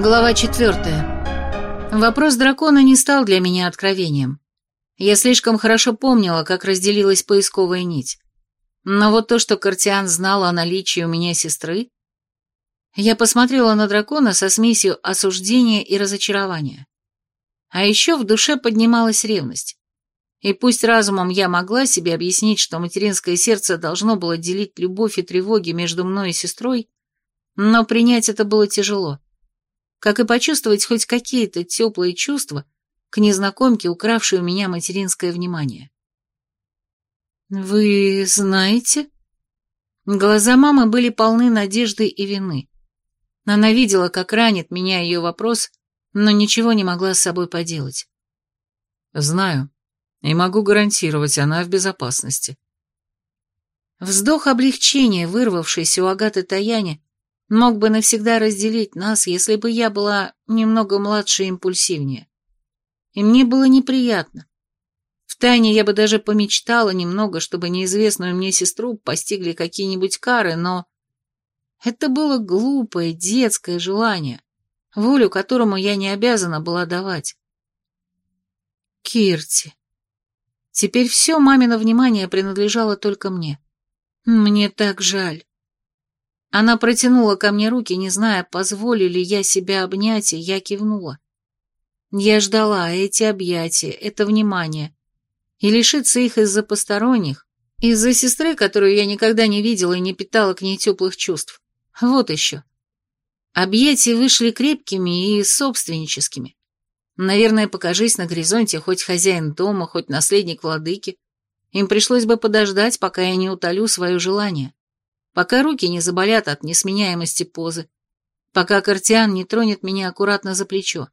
Глава четвертая. Вопрос дракона не стал для меня откровением. Я слишком хорошо помнила, как разделилась поисковая нить. Но вот то, что Картиан знал о наличии у меня сестры... Я посмотрела на дракона со смесью осуждения и разочарования. А еще в душе поднималась ревность. И пусть разумом я могла себе объяснить, что материнское сердце должно было делить любовь и тревоги между мной и сестрой, но принять это было тяжело. Как и почувствовать хоть какие-то теплые чувства к незнакомке, укравшей у меня материнское внимание. «Вы знаете?» Глаза мамы были полны надежды и вины. Она видела, как ранит меня ее вопрос, но ничего не могла с собой поделать. «Знаю», и могу гарантировать, она в безопасности. Вздох облегчения, вырвавшийся у Агаты Таяни, мог бы навсегда разделить нас, если бы я была немного младше и импульсивнее. И мне было неприятно. Втайне я бы даже помечтала немного, чтобы неизвестную мне сестру постигли какие-нибудь кары, но... Это было глупое, детское желание, волю которому я не обязана была давать. Кирти. Теперь все мамино внимание принадлежало только мне. Мне так жаль. Она протянула ко мне руки, не зная, позволю ли я себя обнять, и я кивнула. Я ждала эти объятия, это внимание. И лишиться их из-за посторонних, из-за сестры, которую я никогда не видела и не питала к ней теплых чувств. Вот еще. Объятия вышли крепкими и собственническими. Наверное, покажись на горизонте хоть хозяин дома, хоть наследник владыки. Им пришлось бы подождать, пока я не утолю свое желание, пока руки не заболят от несменяемости позы, пока Картиан не тронет меня аккуратно за плечо.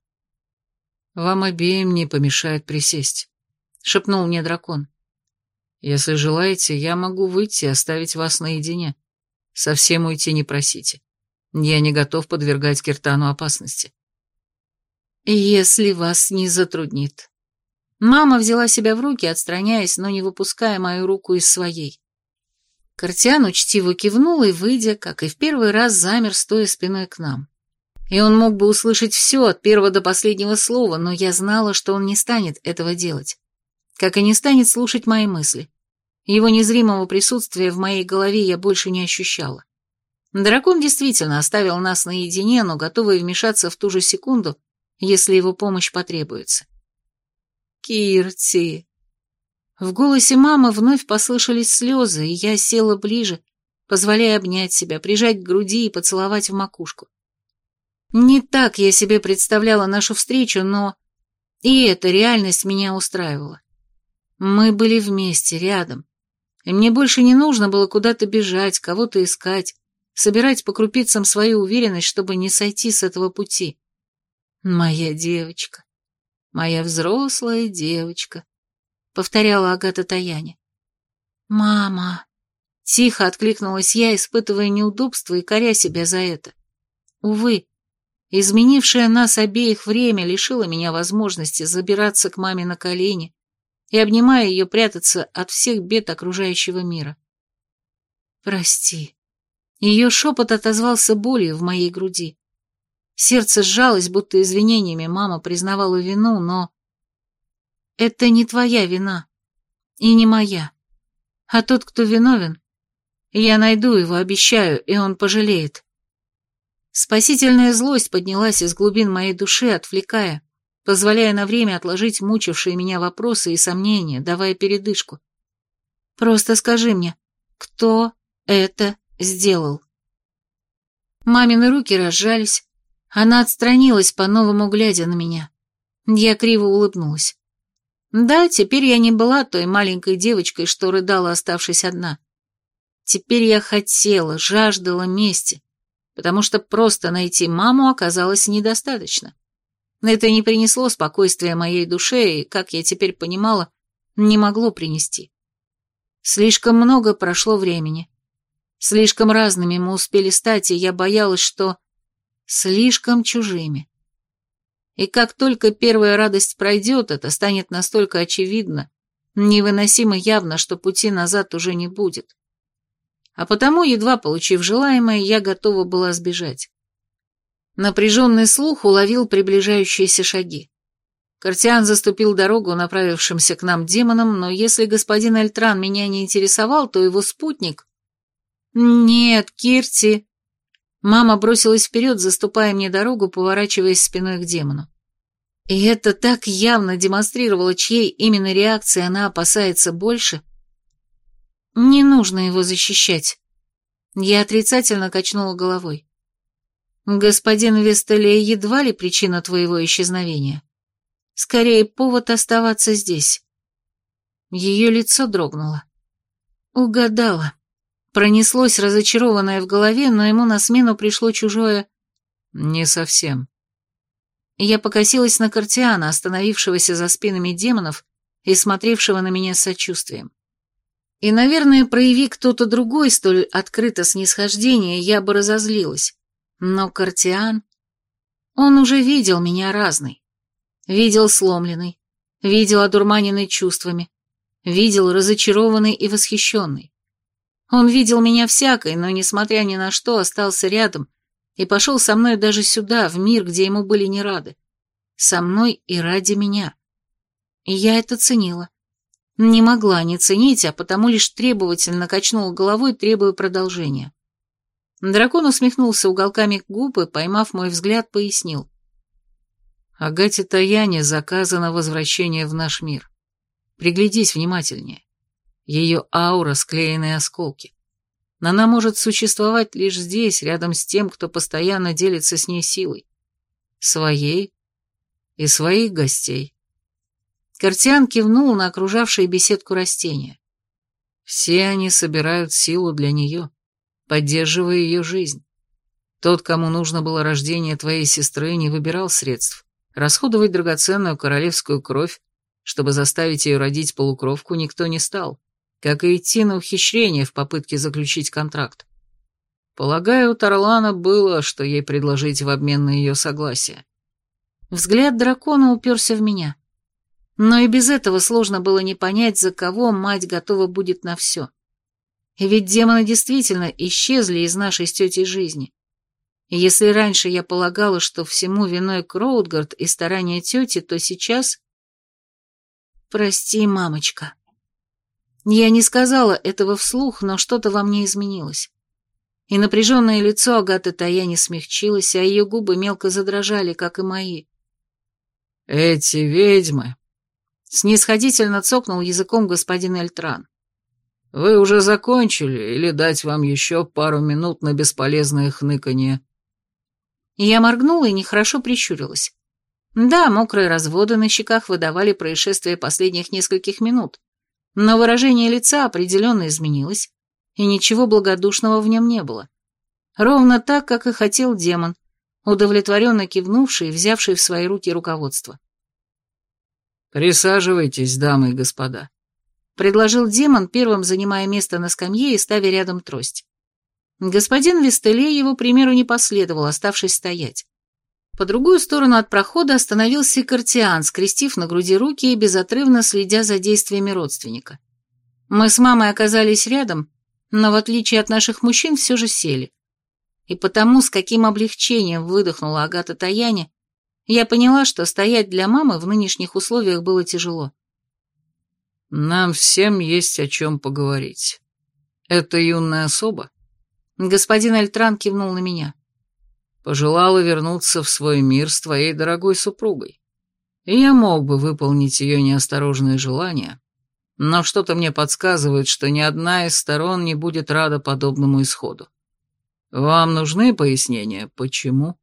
«Вам обеим не помешает присесть», — шепнул мне дракон. «Если желаете, я могу выйти и оставить вас наедине. Совсем уйти не просите. Я не готов подвергать Киртану опасности». «Если вас не затруднит». Мама взяла себя в руки, отстраняясь, но не выпуская мою руку из своей. Картиан учтиво кивнул и, выйдя, как и в первый раз, замер, стоя спиной к нам. И он мог бы услышать все от первого до последнего слова, но я знала, что он не станет этого делать. Как и не станет слушать мои мысли. Его незримого присутствия в моей голове я больше не ощущала. Дракон действительно оставил нас наедине, но готовый вмешаться в ту же секунду, если его помощь потребуется. «Кирти!» В голосе мамы вновь послышались слезы, и я села ближе, позволяя обнять себя, прижать к груди и поцеловать в макушку. Не так я себе представляла нашу встречу, но и эта реальность меня устраивала. Мы были вместе, рядом, и мне больше не нужно было куда-то бежать, кого-то искать, собирать по крупицам свою уверенность, чтобы не сойти с этого пути. «Моя девочка, моя взрослая девочка», — повторяла Агата Таяне. «Мама!» — тихо откликнулась я, испытывая неудобство и коря себя за это. Увы, изменившее нас обеих время лишило меня возможности забираться к маме на колени и, обнимая ее, прятаться от всех бед окружающего мира. «Прости». Ее шепот отозвался болью в моей груди. Сердце сжалось, будто извинениями мама признавала вину, но... Это не твоя вина. И не моя. А тот, кто виновен, я найду его, обещаю, и он пожалеет. Спасительная злость поднялась из глубин моей души, отвлекая, позволяя на время отложить мучившие меня вопросы и сомнения, давая передышку. Просто скажи мне, кто это сделал? Мамины руки разжались, она отстранилась, по-новому глядя на меня. Я криво улыбнулась. Да, теперь я не была той маленькой девочкой, что рыдала, оставшись одна. Теперь я хотела, жаждала мести, потому что просто найти маму оказалось недостаточно. Это не принесло спокойствия моей душе и, как я теперь понимала, не могло принести. Слишком много прошло времени. Слишком разными мы успели стать, и я боялась, что слишком чужими. И как только первая радость пройдет, это станет настолько очевидно, невыносимо явно, что пути назад уже не будет. А потому, едва получив желаемое, я готова была сбежать. Напряженный слух уловил приближающиеся шаги. Картиан заступил дорогу направившимся к нам демонам, но если господин Альтран меня не интересовал, то его спутник... «Нет, Кирти...» Мама бросилась вперед, заступая мне дорогу, поворачиваясь спиной к демону. И это так явно демонстрировало, чьей именно реакции она опасается больше. Не нужно его защищать. Я отрицательно качнула головой. Господин Вестеле едва ли причина твоего исчезновения. Скорее, повод оставаться здесь. Ее лицо дрогнуло. Угадала. Пронеслось разочарованное в голове, но ему на смену пришло чужое «не совсем». Я покосилась на Картиана, остановившегося за спинами демонов и смотревшего на меня с сочувствием. И, наверное, прояви кто-то другой столь открыто снисхождение, я бы разозлилась. Но Картиан... Он уже видел меня разной. Видел сломленный, видел одурманенный чувствами, видел разочарованный и восхищенный. Он видел меня всякой, но, несмотря ни на что, остался рядом и пошел со мной даже сюда, в мир, где ему были не рады. Со мной и ради меня. И я это ценила. Не могла не ценить, а потому лишь требовательно качнула головой, требуя продолжения. Дракон усмехнулся уголками губ и, поймав мой взгляд, пояснил. Агате Таяне заказано возвращение в наш мир. Приглядись внимательнее. Ее аура — склеенные осколки. Она может существовать лишь здесь, рядом с тем, кто постоянно делится с ней силой. Своей и своих гостей. Картиан кивнул на окружавшие беседку растения. Все они собирают силу для нее, поддерживая ее жизнь. Тот, кому нужно было рождение твоей сестры, не выбирал средств. Расходовать драгоценную королевскую кровь, чтобы заставить ее родить полукровку, никто не стал как и идти на ухищрение в попытке заключить контракт. Полагаю, у Тарлана было, что ей предложить в обмен на ее согласие. Взгляд дракона уперся в меня. Но и без этого сложно было не понять, за кого мать готова будет на все. Ведь демоны действительно исчезли из нашей с тетей жизни. И если раньше я полагала, что всему виной Кроудгард и старания тети, то сейчас... Прости, мамочка. Я не сказала этого вслух, но что-то во мне изменилось. И напряженное лицо Агаты Таяни смягчилось, а ее губы мелко задрожали, как и мои. «Эти ведьмы...» Снисходительно цокнул языком господин Эльтран. «Вы уже закончили, или дать вам еще пару минут на бесполезное хныканье?» Я моргнула и нехорошо прищурилась. Да, мокрые разводы на щеках выдавали происшествие последних нескольких минут, но выражение лица определенно изменилось, и ничего благодушного в нем не было. Ровно так, как и хотел демон, удовлетворенно кивнувший и взявший в свои руки руководство. «Присаживайтесь, дамы и господа», — предложил демон, первым занимая место на скамье и ставя рядом трость. Господин Вестеле его примеру не последовал, оставшись стоять. По другую сторону от прохода остановился Картиан, скрестив на груди руки и безотрывно следя за действиями родственника. Мы с мамой оказались рядом, но в отличие от наших мужчин все же сели. И потому, с каким облегчением выдохнула Агата Таяне, я поняла, что стоять для мамы в нынешних условиях было тяжело. «Нам всем есть о чем поговорить. Это юная особа?» Господин Альтран кивнул на меня пожелала вернуться в свой мир с твоей дорогой супругой. И я мог бы выполнить ее неосторожные желания, но что-то мне подсказывает, что ни одна из сторон не будет рада подобному исходу. Вам нужны пояснения, почему?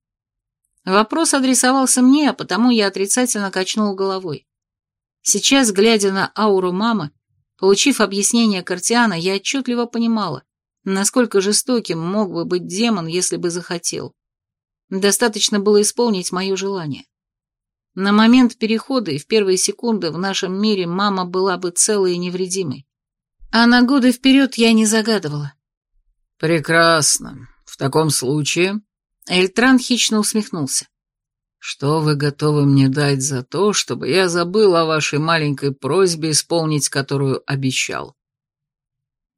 Вопрос адресовался мне, а потому я отрицательно качнул головой. Сейчас, глядя на ауру мамы, получив объяснение Картиана, я отчетливо понимала, насколько жестоким мог бы быть демон, если бы захотел. Достаточно было исполнить мое желание. На момент перехода и в первые секунды в нашем мире мама была бы целой и невредимой. А на годы вперед я не загадывала. «Прекрасно. В таком случае...» Эльтран хищно усмехнулся. «Что вы готовы мне дать за то, чтобы я забыл о вашей маленькой просьбе, исполнить которую обещал?»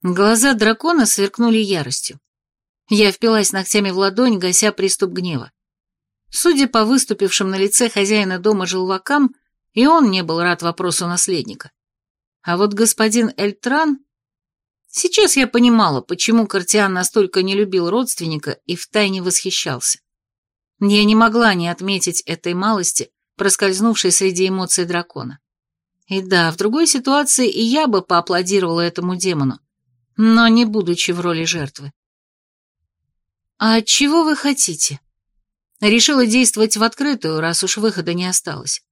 Глаза дракона сверкнули яростью. Я впилась ногтями в ладонь, гася приступ гнева. Судя по выступившим на лице хозяина дома желвакам, и он не был рад вопросу наследника. А вот господин Эльтран... Сейчас я понимала, почему Картиан настолько не любил родственника и втайне восхищался. Я не могла не отметить этой малости, проскользнувшей среди эмоций дракона. И да, в другой ситуации и я бы поаплодировала этому демону, но не будучи в роли жертвы. «А чего вы хотите?» Решила действовать в открытую, раз уж выхода не осталось.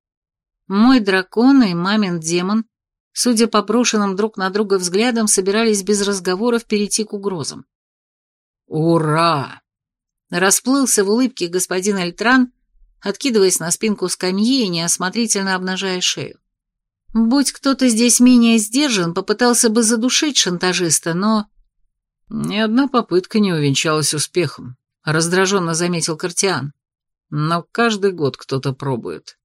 Мой дракон и мамин демон, судя по брошенным друг на друга взглядам, собирались без разговоров перейти к угрозам. «Ура!» Расплылся в улыбке господин Альтран, откидываясь на спинку скамьи и неосмотрительно обнажая шею. Будь кто-то здесь менее сдержан, попытался бы задушить шантажиста, но... Ни одна попытка не увенчалась успехом, раздраженно заметил Картиан. Но каждый год кто-то пробует.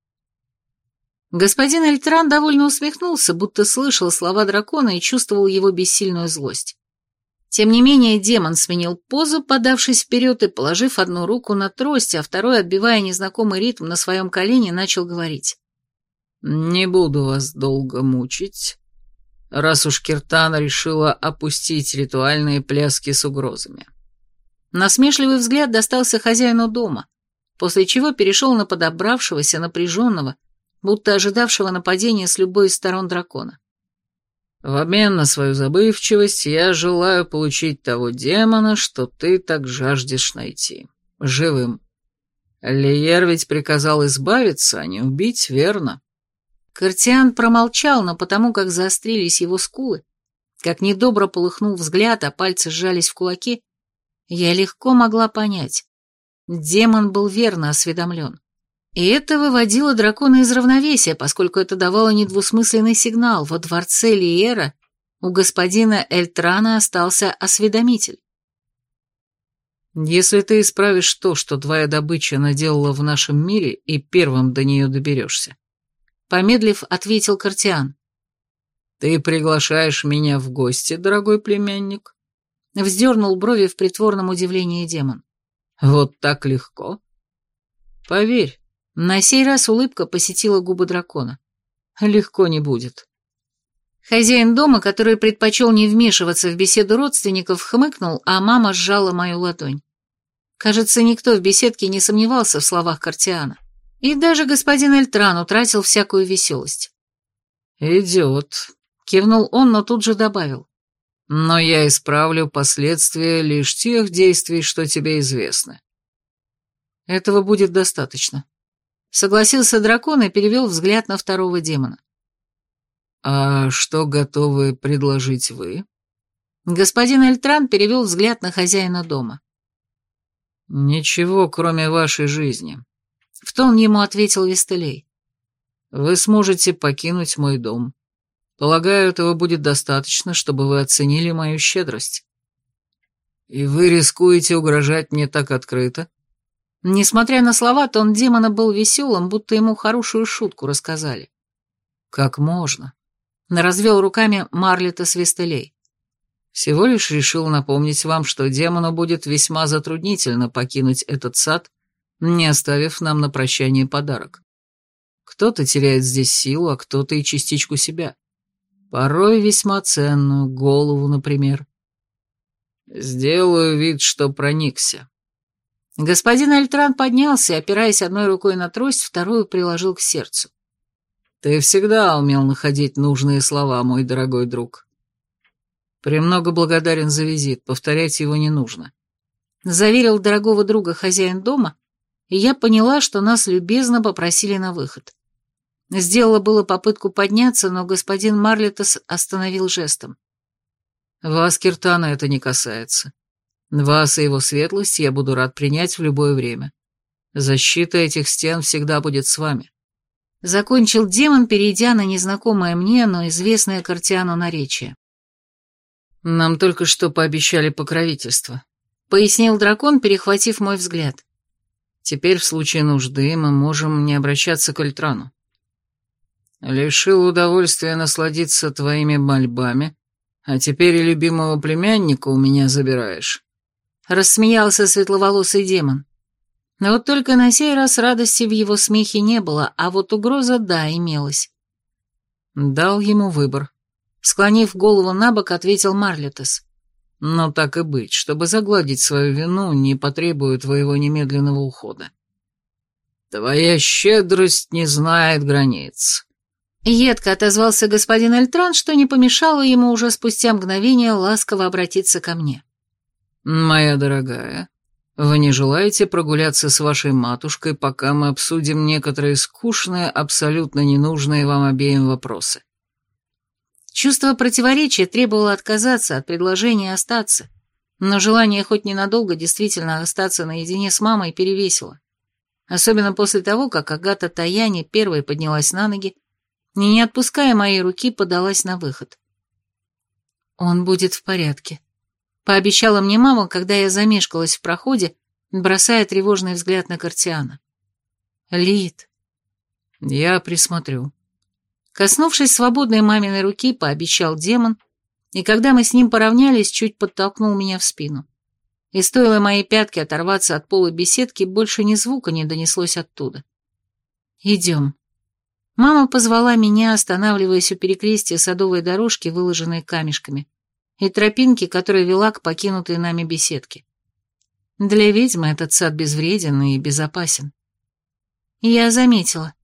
Господин Альтран довольно усмехнулся, будто слышал слова дракона и чувствовал его бессильную злость. Тем не менее, демон сменил позу, подавшись вперед и положив одну руку на трость, а второй, отбивая незнакомый ритм на своем колене, начал говорить. «Не буду вас долго мучить, раз уж Киртана решила опустить ритуальные пляски с угрозами». Насмешливый взгляд достался хозяину дома, после чего перешел на подобравшегося, напряженного, будто ожидавшего нападения с любой из сторон дракона. В обмен на свою забывчивость я желаю получить того демона, что ты так жаждешь найти. Живым. Лиер ведь приказал избавиться, а не убить, верно? Картиан промолчал, но потому как заострились его скулы, как недобро полыхнул взгляд, а пальцы сжались в кулаки, я легко могла понять. Демон был верно осведомлен. И это выводило дракона из равновесия, поскольку это давало недвусмысленный сигнал. Во дворце Лиера у господина Эльтрана остался осведомитель. «Если ты исправишь то, что твоя добыча наделала в нашем мире, и первым до нее доберешься», — помедлив, ответил Картиан. «Ты приглашаешь меня в гости, дорогой племянник?» Вздернул брови в притворном удивлении демон. «Вот так легко?» «Поверь, на сей раз улыбка посетила губы дракона. Легко не будет. Хозяин дома, который предпочел не вмешиваться в беседу родственников, хмыкнул, а мама сжала мою ладонь. Кажется, никто в беседке не сомневался в словах Картиана. И даже господин Эльтран утратил всякую веселость. «Идет», — кивнул он, но тут же добавил. «Но я исправлю последствия лишь тех действий, что тебе известны». «Этого будет достаточно», Согласился дракон и перевел взгляд на второго демона. «А что готовы предложить вы?» Господин Эльтран перевел взгляд на хозяина дома. «Ничего, кроме вашей жизни», — в тон ему ответил Вестелей. «Вы сможете покинуть мой дом. Полагаю, этого будет достаточно, чтобы вы оценили мою щедрость. И вы рискуете угрожать мне так открыто?» Несмотря на слова, тон демона был веселым, будто ему хорошую шутку рассказали. «Как можно?» — развел руками Марлета Свистелей. «Всего лишь решил напомнить вам, что демону будет весьма затруднительно покинуть этот сад, не оставив нам на прощание подарок. Кто-то теряет здесь силу, а кто-то и частичку себя. Порой весьма ценную, голову, например. Сделаю вид, что проникся. Господин Альтран поднялся опираясь одной рукой на трость, вторую приложил к сердцу. «Ты всегда умел находить нужные слова, мой дорогой друг. Премного благодарен за визит, повторять его не нужно». Заверил дорогого друга хозяин дома, и я поняла, что нас любезно попросили на выход. Сделала было попытку подняться, но господин Марлетос остановил жестом. «Вас, Киртана, это не касается. Вас и его светлость я буду рад принять в любое время. Защита этих стен всегда будет с вами. Закончил демон, перейдя на незнакомое мне, но известное Картиану наречие. Нам только что пообещали покровительство, пояснил дракон, перехватив мой взгляд. Теперь в случае нужды мы можем не обращаться к Альтрану. Лишил удовольствия насладиться твоими мольбами, а теперь и любимого племянника у меня забираешь. Рассмеялся светловолосый демон. Но вот только на сей раз радости в его смехе не было, а вот угроза, да, имелась. Дал ему выбор. Склонив голову на бок, ответил Марлетес. Но так и быть, чтобы загладить свою вину, не потребует твоего немедленного ухода. Твоя щедрость не знает границ. Едко отозвался господин Эльтран, что не помешало ему уже спустя мгновение ласково обратиться ко мне. «Моя дорогая, вы не желаете прогуляться с вашей матушкой, пока мы обсудим некоторые скучные, абсолютно ненужные вам обеим вопросы?» Чувство противоречия требовало отказаться от предложения остаться, но желание хоть ненадолго действительно остаться наедине с мамой перевесило. Особенно после того, как Агата Таяни первой поднялась на ноги и, не отпуская моей руки, подалась на выход. «Он будет в порядке», — пообещала мне мама, когда я замешкалась в проходе, бросая тревожный взгляд на Картиана. «Лид». «Я присмотрю», Коснувшись свободной маминой руки, пообещал демон, и когда мы с ним поравнялись, чуть подтолкнул меня в спину. И стоило моей пятке оторваться от пола беседки, больше ни звука не донеслось оттуда. «Идем». Мама позвала меня, останавливаясь у перекрестия садовой дорожки, выложенной камешками, и тропинки, которая вела к покинутой нами беседке. Для ведьмы этот сад безвреден и безопасен. Я заметила.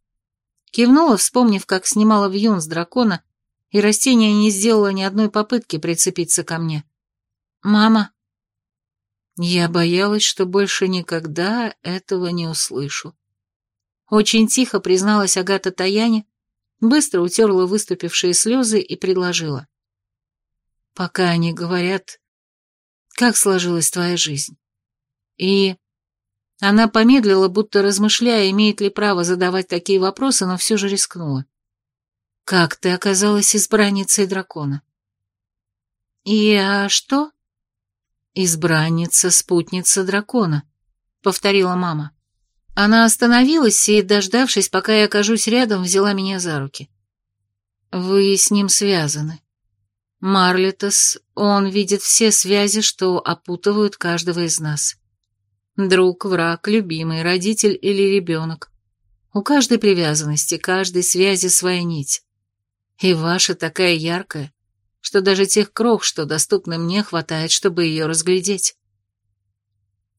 Кивнула, вспомнив, как снимала вьюн с дракона, и растение не сделало ни одной попытки прицепиться ко мне. «Мама!» Я боялась, что больше никогда этого не услышу. Очень тихо призналась Агата Таяне, быстро утерла выступившие слезы и предложила. «Пока они говорят, как сложилась твоя жизнь?» И она помедлила, будто размышляя, имеет ли право задавать такие вопросы, но все же рискнула. «Как ты оказалась избранницей дракона?» «И а что?» «Избранница, спутница дракона», — повторила мама. Она остановилась и, дождавшись, пока я окажусь рядом, взяла меня за руки. «Вы с ним связаны. Марлетос, он видит все связи, что опутывают каждого из нас. Друг, враг, любимый, родитель или ребенок. У каждой привязанности, каждой связи своя нить. И ваша такая яркая, что даже тех крох, что доступны мне, хватает, чтобы ее разглядеть.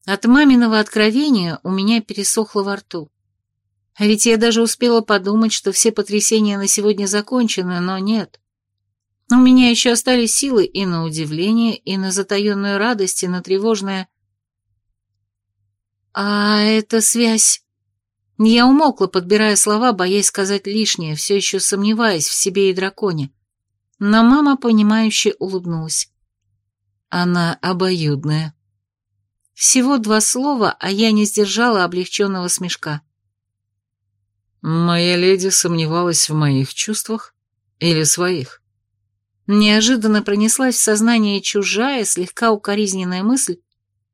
От маминого откровения у меня пересохло во рту. А ведь я даже успела подумать, что все потрясения на сегодня закончены, но нет. У меня еще остались силы и на удивление, и на затаенную радость, и на тревожное «А это связь...» Я умолкла, подбирая слова, боясь сказать лишнее, все еще сомневаясь в себе и драконе. Но мама, понимающе улыбнулась. Она обоюдная. Всего два слова, а я не сдержала облегченного смешка. Моя леди сомневалась в моих чувствах или своих. Неожиданно пронеслась в сознание чужая, слегка укоризненная мысль,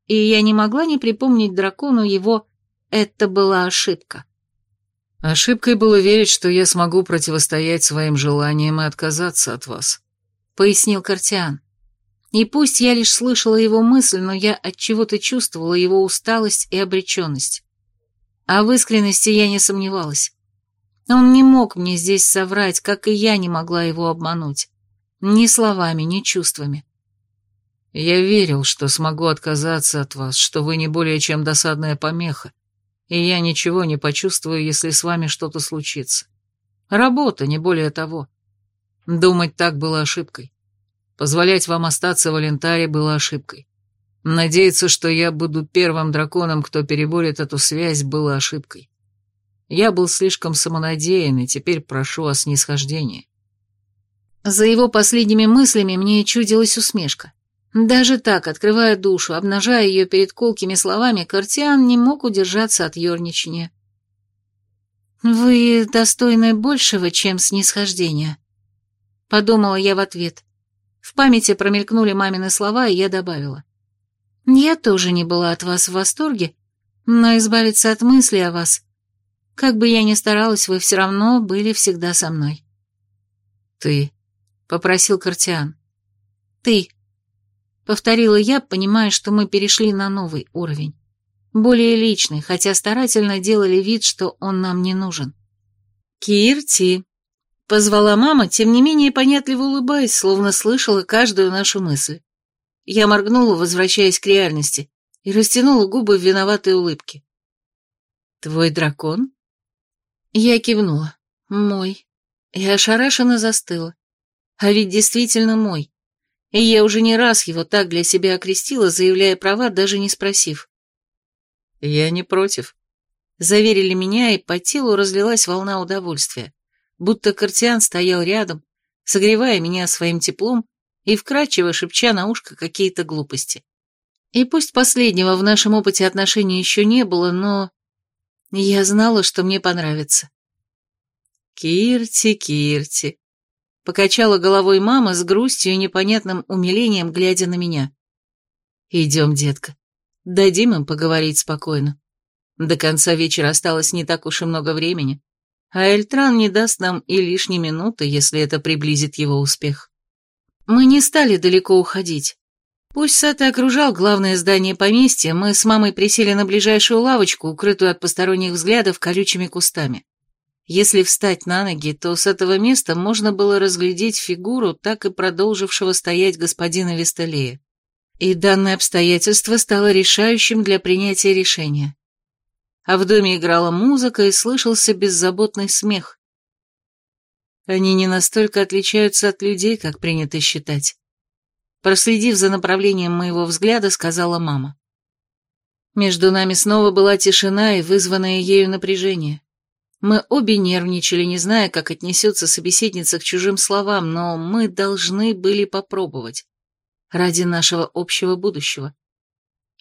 и я не могла не припомнить дракону его «это была ошибка». Ошибкой было верить, что я смогу противостоять своим желаниям и отказаться от вас, пояснил Картиан. И пусть я лишь слышала его мысль, но я от чего то чувствовала его усталость и обреченность. А в искренности я не сомневалась. Он не мог мне здесь соврать, как и я не могла его обмануть. Ни словами, ни чувствами. Я верил, что смогу отказаться от вас, что вы не более чем досадная помеха, и я ничего не почувствую, если с вами что-то случится. Работа, не более того. Думать так было ошибкой. Позволять вам остаться в Алентаре было ошибкой. Надеяться, что я буду первым драконом, кто переборет эту связь, было ошибкой. Я был слишком самонадеян, и теперь прошу о снисхождении. За его последними мыслями мне чудилась усмешка. Даже так, открывая душу, обнажая ее перед колкими словами, Картиан не мог удержаться от ерничания. «Вы достойны большего, чем снисхождения», — подумала я в ответ. В памяти промелькнули мамины слова, и я добавила. «Я тоже не была от вас в восторге, но избавиться от мысли о вас, как бы я ни старалась, вы все равно были всегда со мной». «Ты», — попросил Картиан. «Ты», — повторила я, понимая, что мы перешли на новый уровень. Более личный, хотя старательно делали вид, что он нам не нужен. «Кирти!» — позвала мама, тем не менее понятливо улыбаясь, словно слышала каждую нашу мысль. Я моргнула, возвращаясь к реальности, и растянула губы в виноватой улыбке. «Твой дракон?» Я кивнула. «Мой». И ошарашенно застыла. А ведь действительно мой. И я уже не раз его так для себя окрестила, заявляя права, даже не спросив. «Я не против», — заверили меня, и по телу разлилась волна удовольствия, будто Картиан стоял рядом, согревая меня своим теплом и вкрадчиво шепча на ушко какие-то глупости. И пусть последнего в нашем опыте отношений еще не было, но... Я знала, что мне понравится. «Кирти, Кирти», — покачала головой мама с грустью и непонятным умилением, глядя на меня. «Идем, детка, дадим им поговорить спокойно. До конца вечера осталось не так уж и много времени, а Эльтран не даст нам и лишней минуты, если это приблизит его успех». Мы не стали далеко уходить. Пусть сад и окружал главное здание поместья, мы с мамой присели на ближайшую лавочку, укрытую от посторонних взглядов колючими кустами. Если встать на ноги, то с этого места можно было разглядеть фигуру, так и продолжившего стоять господина Весталея. И данное обстоятельство стало решающим для принятия решения. А в доме играла музыка и слышался беззаботный смех. Они не настолько отличаются от людей, как принято считать. Проследив за направлением моего взгляда, сказала мама. Между нами снова была тишина и вызванное ею напряжение. Мы обе нервничали, не зная, как отнесется собеседница к чужим словам, но мы должны были попробовать. Ради нашего общего будущего.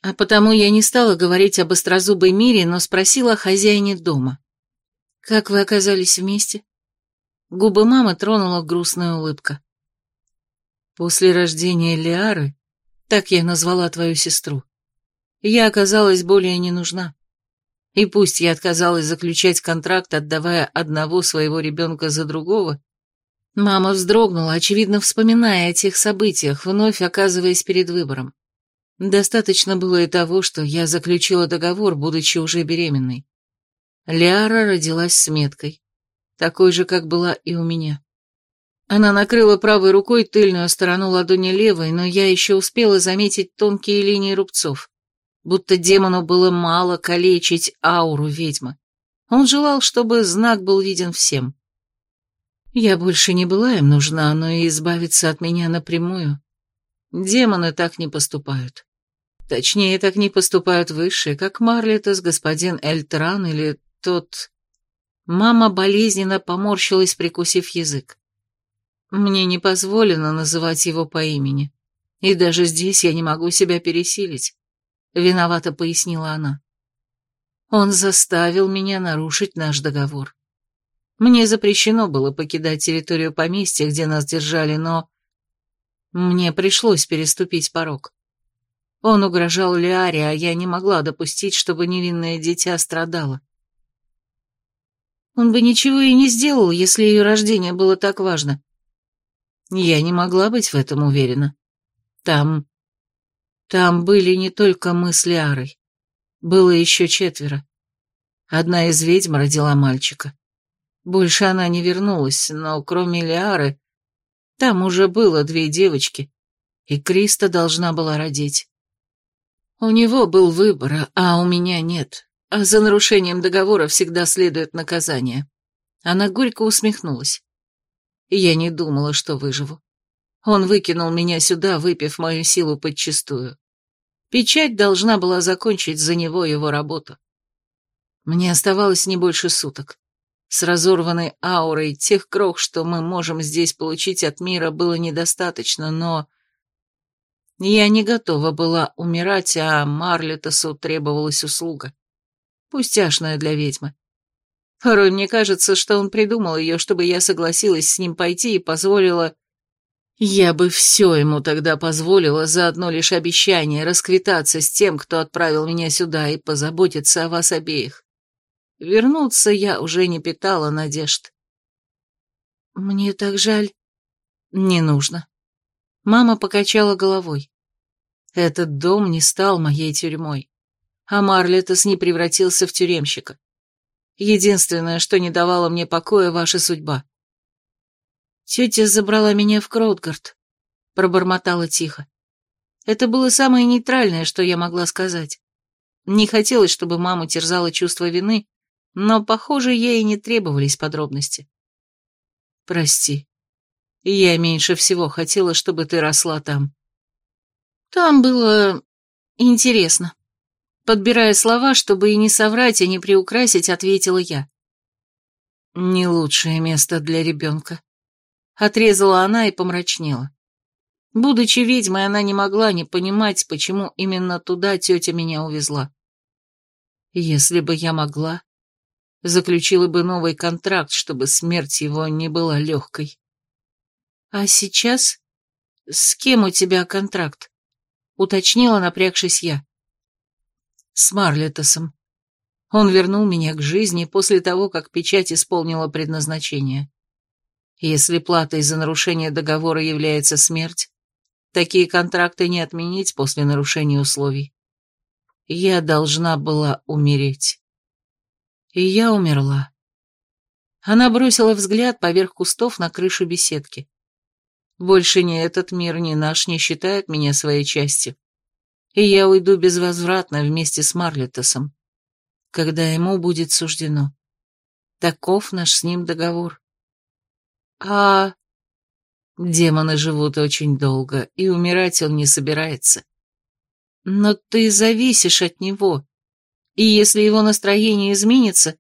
А потому я не стала говорить об острозубой мире, но спросила о хозяине дома. «Как вы оказались вместе?» Губы мамы тронула грустная улыбка. После рождения Лиары, так я назвала твою сестру, я оказалась более не нужна. И пусть я отказалась заключать контракт, отдавая одного своего ребенка за другого, мама вздрогнула, очевидно вспоминая о тех событиях, вновь оказываясь перед выбором. Достаточно было и того, что я заключила договор, будучи уже беременной. Лиара родилась с меткой, такой же, как была и у меня. Она накрыла правой рукой тыльную сторону ладони левой, но я еще успела заметить тонкие линии рубцов, будто демону было мало калечить ауру ведьмы. Он желал, чтобы знак был виден всем. Я больше не была им нужна, но и избавиться от меня напрямую. Демоны так не поступают. Точнее, так не поступают высшие, как Марлетас, господин Эльтран или тот... Мама болезненно поморщилась, прикусив язык. Мне не позволено называть его по имени. И даже здесь я не могу себя пересилить. Виновато пояснила она. Он заставил меня нарушить наш договор. Мне запрещено было покидать территорию поместья, где нас держали, но... Мне пришлось переступить порог. Он угрожал Лиаре, а я не могла допустить, чтобы невинное дитя страдало. Он бы ничего и не сделал, если ее рождение было так важно. Я не могла быть в этом уверена. Там... Там были не только мы с Лиарой. Было еще четверо. Одна из ведьм родила мальчика. Больше она не вернулась, но кроме Лиары, там уже было две девочки, и Криста должна была родить. У него был выбор, а у меня нет, а за нарушением договора всегда следует наказание. Она горько усмехнулась. Я не думала, что выживу. Он выкинул меня сюда, выпив мою силу подчистую. Печать должна была закончить за него его работу. Мне оставалось не больше суток. С разорванной аурой тех крох, что мы можем здесь получить от мира, было недостаточно, но... Я не готова была умирать, а Марлетосу требовалась услуга. Пустяшная для ведьмы. Порой мне кажется, что он придумал ее, чтобы я согласилась с ним пойти и позволила... Я бы все ему тогда позволила за одно лишь обещание расквитаться с тем, кто отправил меня сюда, и позаботиться о вас обеих. Вернуться я уже не питала надежд. Мне так жаль. Не нужно. Мама покачала головой. Этот дом не стал моей тюрьмой. а Марлетос не превратился в тюремщика. Единственное, что не давало мне покоя, ваша судьба. Тетя забрала меня в Кроудгард, пробормотала тихо. Это было самое нейтральное, что я могла сказать. Не хотелось, чтобы маму терзало чувство вины, но, похоже, ей не требовались подробности. Прости. Я меньше всего хотела, чтобы ты росла там. Там было интересно. Подбирая слова, чтобы и не соврать, и не приукрасить, ответила я. Не лучшее место для ребенка. Отрезала она и помрачнела. Будучи ведьмой, она не могла не понимать, почему именно туда тетя меня увезла. Если бы я могла, заключила бы новый контракт, чтобы смерть его не была легкой. А сейчас? С кем у тебя контракт? Уточнила, напрягшись я. С Марлетосом. Он вернул меня к жизни после того, как печать исполнила предназначение. Если платой за нарушение договора является смерть, Такие контракты не отменить после нарушения условий. Я должна была умереть. И я умерла. Она бросила взгляд поверх кустов на крышу беседки. Больше ни этот мир, ни наш не считает меня своей частью. И я уйду безвозвратно вместе с Марлетосом, когда ему будет суждено. Таков наш с ним договор. А Демоны живут очень долго, и умирать он не собирается. Но ты зависишь от него, и если его настроение изменится...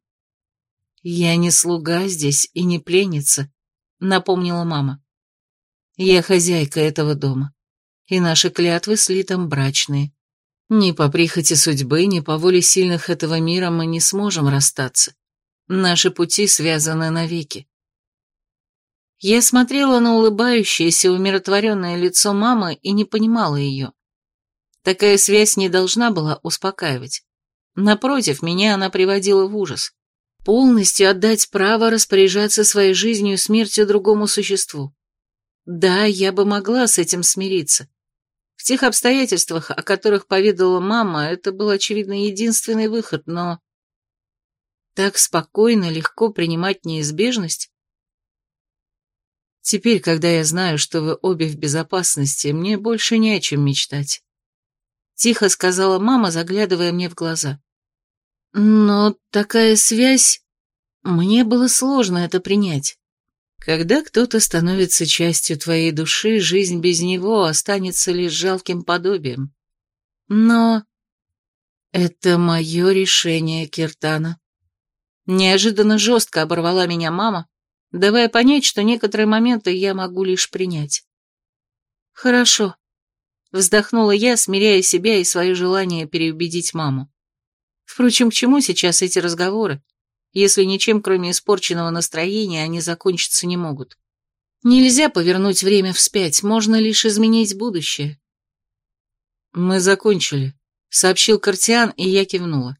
Я не слуга здесь и не пленница, напомнила мама. Я хозяйка этого дома, и наши клятвы с Литом брачные. Ни по прихоти судьбы, ни по воле сильных этого мира мы не сможем расстаться. Наши пути связаны навеки. Я смотрела на улыбающееся, умиротворенное лицо мамы и не понимала ее. Такая связь не должна была успокаивать. Напротив, меня она приводила в ужас. Полностью отдать право распоряжаться своей жизнью и смертью другому существу. Да, я бы могла с этим смириться. В тех обстоятельствах, о которых поведала мама, это был, очевидно, единственный выход, но... Так спокойно, легко принимать неизбежность? Теперь, когда я знаю, что вы обе в безопасности, мне больше не о чем мечтать. Тихо сказала мама, заглядывая мне в глаза. Но такая связь... Мне было сложно это принять. Когда кто-то становится частью твоей души, жизнь без него останется лишь жалким подобием. Но... Это мое решение, Киртана. Неожиданно жестко оборвала меня мама, давая понять, что некоторые моменты я могу лишь принять. «Хорошо», — вздохнула я, смиряя себя и свое желание переубедить маму. Впрочем, к чему сейчас эти разговоры, если ничем, кроме испорченного настроения, они закончиться не могут? Нельзя повернуть время вспять, можно лишь изменить будущее. «Мы закончили», — сообщил Картиан, и я кивнула.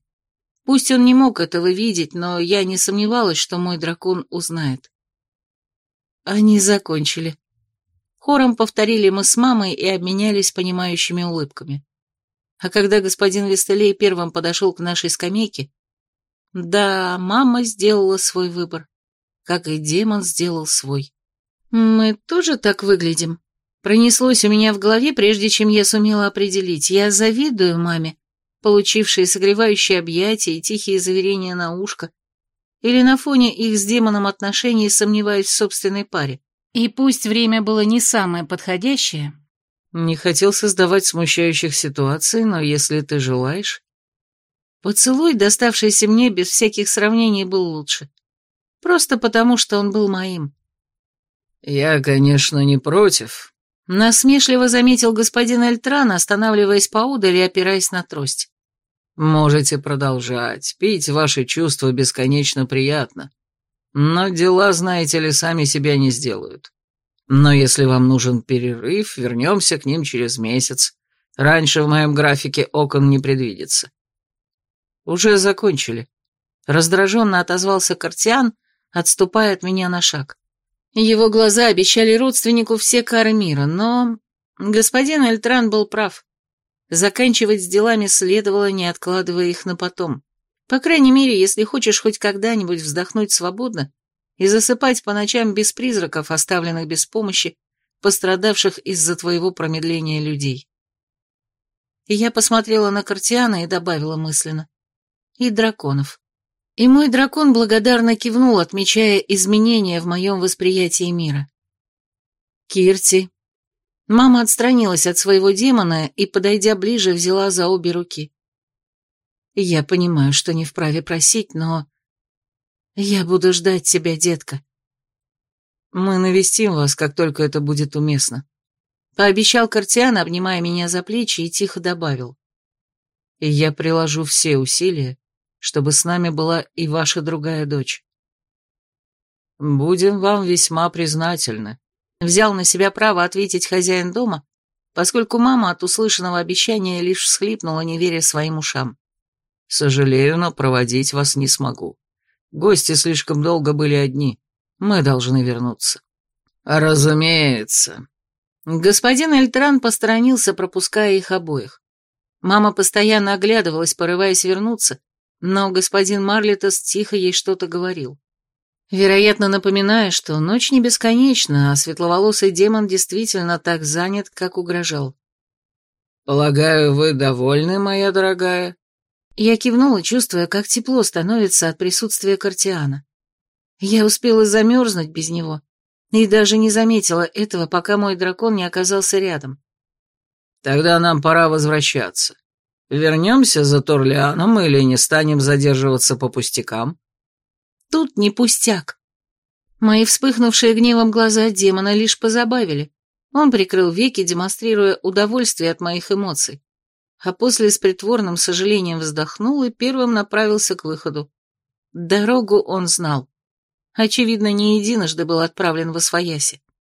Пусть он не мог этого видеть, но я не сомневалась, что мой дракон узнает. Они закончили. Хором повторили мы с мамой и обменялись понимающими улыбками. А когда господин Вестелей первым подошел к нашей скамейке, да, мама сделала свой выбор, как и демон сделал свой. Мы тоже так выглядим? Пронеслось у меня в голове, прежде чем я сумела определить. Я завидую маме, получившей согревающие объятия и тихие заверения на ушко, или на фоне их с демоном отношений сомневаюсь в собственной паре. И пусть время было не самое подходящее... Не хотел создавать смущающих ситуаций, но если ты желаешь... Поцелуй, доставшийся мне без всяких сравнений, был лучше. Просто потому, что он был моим. «Я, конечно, не против», — насмешливо заметил господин Эльтран, останавливаясь поудаль и опираясь на трость. Можете продолжать. Пить ваши чувства бесконечно приятно. Но дела, знаете ли, сами себя не сделают. Но если вам нужен перерыв, вернемся к ним через месяц. Раньше в моем графике окон не предвидится. Уже закончили. Раздраженно отозвался Картиан, отступая от меня на шаг. Его глаза обещали родственнику все кары мира, но... Господин Эльтран был прав. Заканчивать с делами следовало, не откладывая их на потом. По крайней мере, если хочешь хоть когда-нибудь вздохнуть свободно и засыпать по ночам без призраков, оставленных без помощи, пострадавших из-за твоего промедления людей. И я посмотрела на Картиана и добавила мысленно. И драконов. И мой дракон благодарно кивнул, отмечая изменения в моем восприятии мира. Кирти, Мама отстранилась от своего демона и, подойдя ближе, взяла за обе руки. «Я понимаю, что не вправе просить, но... Я буду ждать тебя, детка». «Мы навестим вас, как только это будет уместно», — пообещал Картиан, обнимая меня за плечи, и тихо добавил. «И я приложу все усилия, чтобы с нами была и ваша другая дочь». «Будем вам весьма признательны», Взял на себя право ответить хозяин дома, поскольку мама от услышанного обещания лишь всхлипнула, не веря своим ушам. «Сожалею, но проводить вас не смогу. Гости слишком долго были одни. Мы должны вернуться». «Разумеется». Господин Эльтран посторонился, пропуская их обоих. Мама постоянно оглядывалась, порываясь вернуться, но господин Марлитос тихо ей что-то говорил. Вероятно, напоминая, что ночь не бесконечна, а светловолосый демон действительно так занят, как угрожал. «Полагаю, вы довольны, моя дорогая?» Я кивнула, чувствуя, как тепло становится от присутствия Картиана. Я успела замерзнуть без него и даже не заметила этого, пока мой дракон не оказался рядом. «Тогда нам пора возвращаться. Вернемся за Торлианом или не станем задерживаться по пустякам?» Тут не пустяк. Мои вспыхнувшие гневом глаза демона лишь позабавили. Он прикрыл веки, демонстрируя удовольствие от моих эмоций, а после с притворным сожалением вздохнул и первым направился к выходу. Дорогу он знал. Очевидно, не единожды был отправлен в Освояси.